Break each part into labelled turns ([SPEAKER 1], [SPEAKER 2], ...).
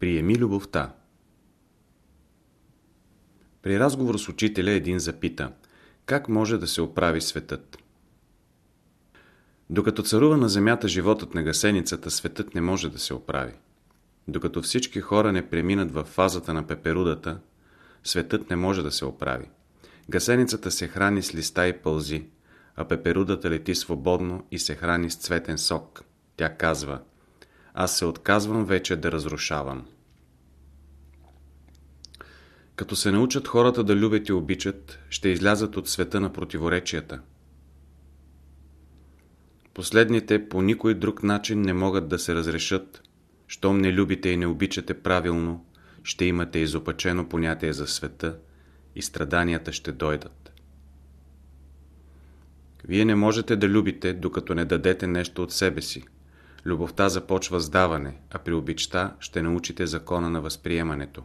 [SPEAKER 1] Приеми любовта. При разговор с учителя един запита, как може да се оправи светът? Докато царува на земята животът на гасеницата, светът не може да се оправи. Докато всички хора не преминат в фазата на пеперудата, светът не може да се оправи. Гасеницата се храни с листа и пълзи, а пеперудата лети свободно и се храни с цветен сок. Тя казва, аз се отказвам вече да разрушавам. Като се научат хората да любят и обичат, ще излязат от света на противоречията. Последните по никой друг начин не могат да се разрешат. Щом не любите и не обичате правилно, ще имате изопачено понятие за света и страданията ще дойдат. Вие не можете да любите, докато не дадете нещо от себе си. Любовта започва с даване, а при обичта ще научите закона на възприемането.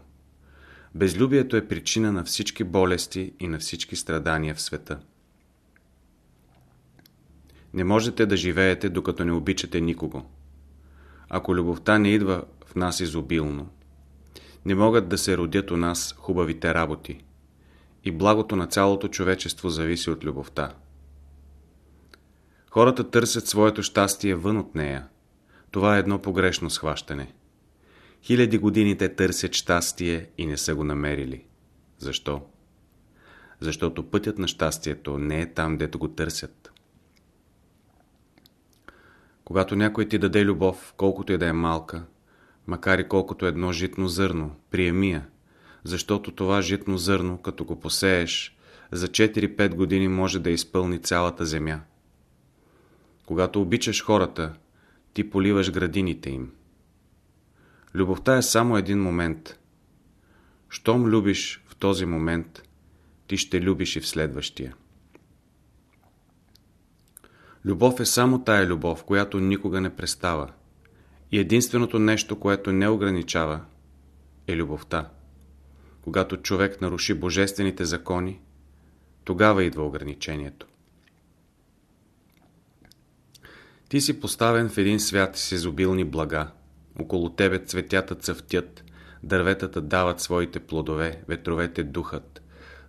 [SPEAKER 1] Безлюбието е причина на всички болести и на всички страдания в света. Не можете да живеете, докато не обичате никого. Ако любовта не идва в нас изобилно, не могат да се родят у нас хубавите работи. И благото на цялото човечество зависи от любовта. Хората търсят своето щастие вън от нея. Това е едно погрешно схващане. Хиляди години те търсят щастие и не са го намерили. Защо? Защото пътят на щастието не е там, дето го търсят. Когато някой ти даде любов, колкото и да е малка, макар и колкото едно житно зърно, приеми я, защото това житно зърно, като го посееш, за 4-5 години може да изпълни цялата земя. Когато обичаш хората, ти поливаш градините им. Любовта е само един момент. Щом любиш в този момент, ти ще любиш и в следващия. Любов е само тая любов, която никога не престава. И единственото нещо, което не ограничава, е любовта. Когато човек наруши божествените закони, тогава идва ограничението. Ти си поставен в един свят с изобилни блага. Около тебе цветята цъфтят, дърветата дават своите плодове, ветровете духат.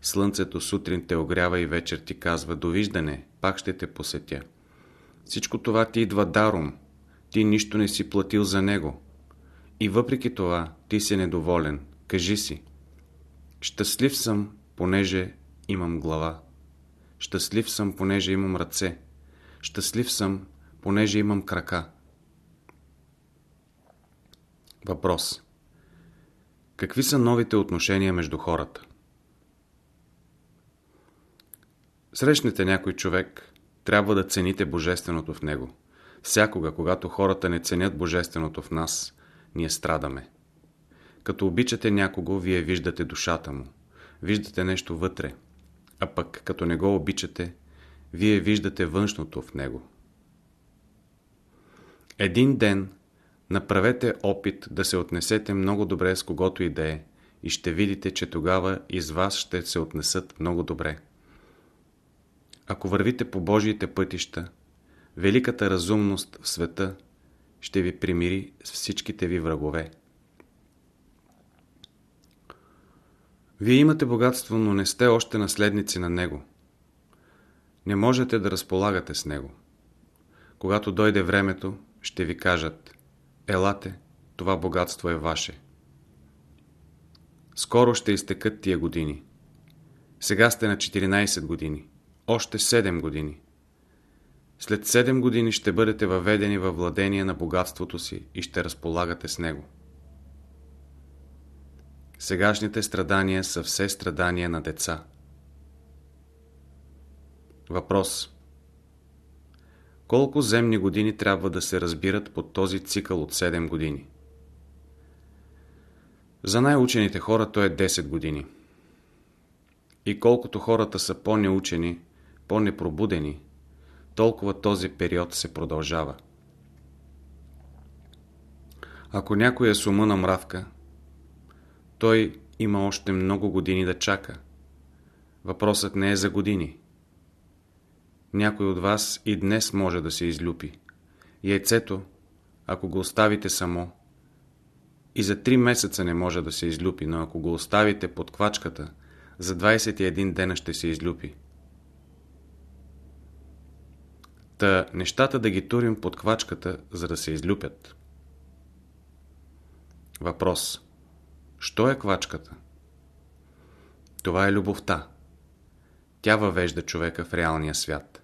[SPEAKER 1] Слънцето сутрин те огрява и вечер ти казва «Довиждане, пак ще те посетя». Всичко това ти идва даром. Ти нищо не си платил за него. И въпреки това ти си недоволен. Кажи си. Щастлив съм, понеже имам глава. Щастлив съм, понеже имам ръце. Щастлив съм, понеже имам крака. Въпрос. Какви са новите отношения между хората? Срещнете някой човек, трябва да цените Божественото в него. Всякога, когато хората не ценят Божественото в нас, ние страдаме. Като обичате някого, вие виждате душата му. Виждате нещо вътре. А пък, като не го обичате, вие виждате външното в него. Един ден направете опит да се отнесете много добре с когото и да е и ще видите, че тогава из вас ще се отнесат много добре. Ако вървите по Божиите пътища, великата разумност в света ще ви примири с всичките ви врагове. Вие имате богатство, но не сте още наследници на него. Не можете да разполагате с него. Когато дойде времето, ще ви кажат Елате, това богатство е ваше. Скоро ще изтекат тия години. Сега сте на 14 години още 7 години. След 7 години ще бъдете въведени във владение на богатството си и ще разполагате с него. Сегашните страдания са все страдания на деца. Въпрос Колко земни години трябва да се разбират под този цикъл от 7 години? За най-учените хора то е 10 години. И колкото хората са по-неучени, по-непробудени, толкова този период се продължава. Ако някой е с ума на мравка, той има още много години да чака. Въпросът не е за години. Някой от вас и днес може да се излюпи. Яйцето, ако го оставите само, и за 3 месеца не може да се излюпи, но ако го оставите под квачката, за 21 дена ще се излюпи. Та нещата да ги турим под квачката, за да се излюпят. Въпрос. Що е квачката? Това е любовта. Тя въвежда човека в реалния свят.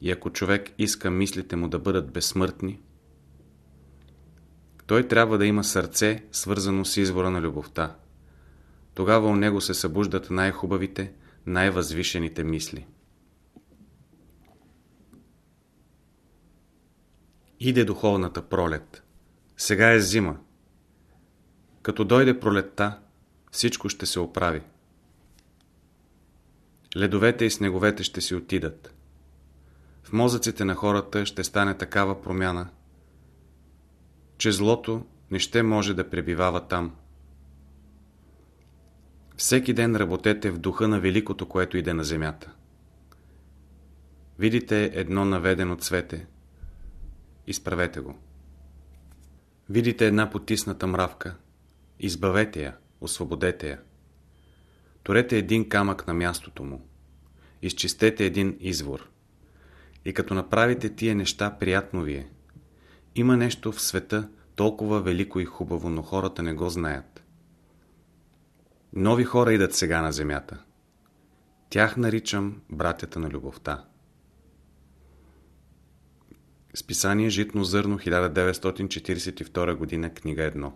[SPEAKER 1] И ако човек иска мислите му да бъдат безсмъртни, той трябва да има сърце, свързано с извора на любовта. Тогава у него се събуждат най-хубавите, най-възвишените мисли. Иде духовната пролет. Сега е зима. Като дойде пролетта, всичко ще се оправи. Ледовете и снеговете ще си отидат. В мозъците на хората ще стане такава промяна, че злото не ще може да пребивава там. Всеки ден работете в духа на великото, което иде на земята. Видите едно наведено цвете. Изправете го. Видите една потисната мравка. Избавете я, освободете я. Торете един камък на мястото му. Изчистете един извор. И като направите тия неща, приятно ви е. Има нещо в света толкова велико и хубаво, но хората не го знаят. Нови хора идат сега на земята. Тях наричам братята на любовта. Списание Житно зърно 1942 година, книга 1